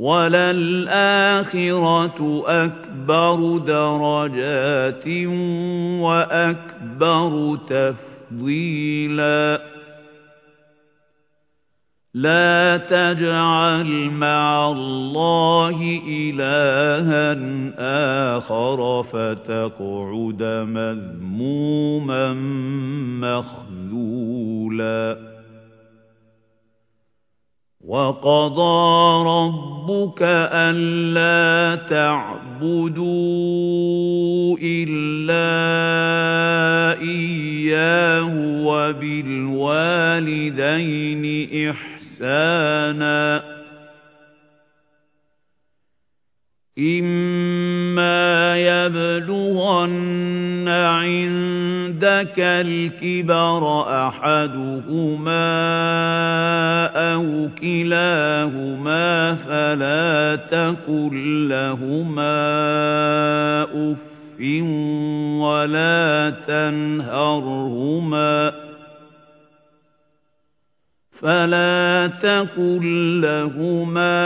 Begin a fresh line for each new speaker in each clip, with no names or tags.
وَلَلْآخِرَةُ أَكْبَرُ دَرَجَاتٍ وَأَكْبَرُ تَفْضِيلًا. لَا تَجْعَلْ مَعَ اللَّهِ إِلَٰهًا آخَرَ فَتَقْعُدَ مَذْمُومًا مَّخْذُولًا وَقَضَىٰ رَبُّكَ أَلَّا تَعْبُدُوا إِلَّا إِيَّاهُ وَبِالْوَالِدَيْنِ إِحْسَانًا إِمَّا يَبْلُغَنَّ عِندَكَ الْكِبَرَ أَحَدُهُمَا كِلَاهُمَا فَلَا تَقُل لَّهُمَا أُفٍّ وَلَا تَنْهَرْهُمَا فَلَا تَقُل لَّهُمَا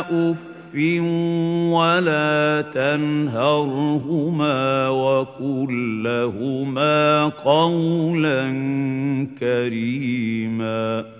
أُفٍّ وَلَا تَنْهَرْهُمَا وَقُل لَّهُمَا قَوْلًا كَرِيمًا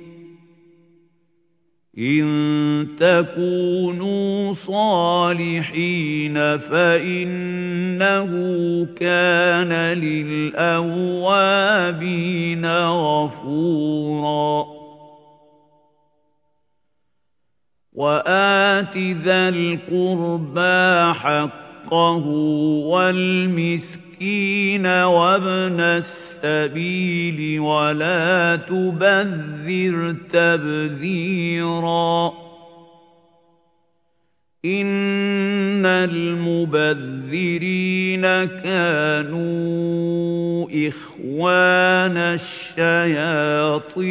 إِن تَكُونُوا صَالِحِينَ فَإِنَّهُ كَانَ لِلْأَوَّابِينَ غَفُورًا. وَآتِ ذَا الْقُرْبَىٰ حَقَّهُ وَالْمِسْكِينَ وَابْنَ السَّبِيلِ وَلَا تُبَذِّرْ تَبْذِيرًا. إِنَّ الْمُبَذِّرِينَ كَانُوا إِخْوَانَ الشَّيَاطِينِ.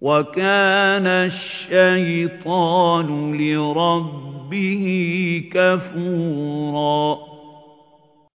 وَكَانَ الشَّيْطَانُ لِرَبِّهِ كَفُورًا.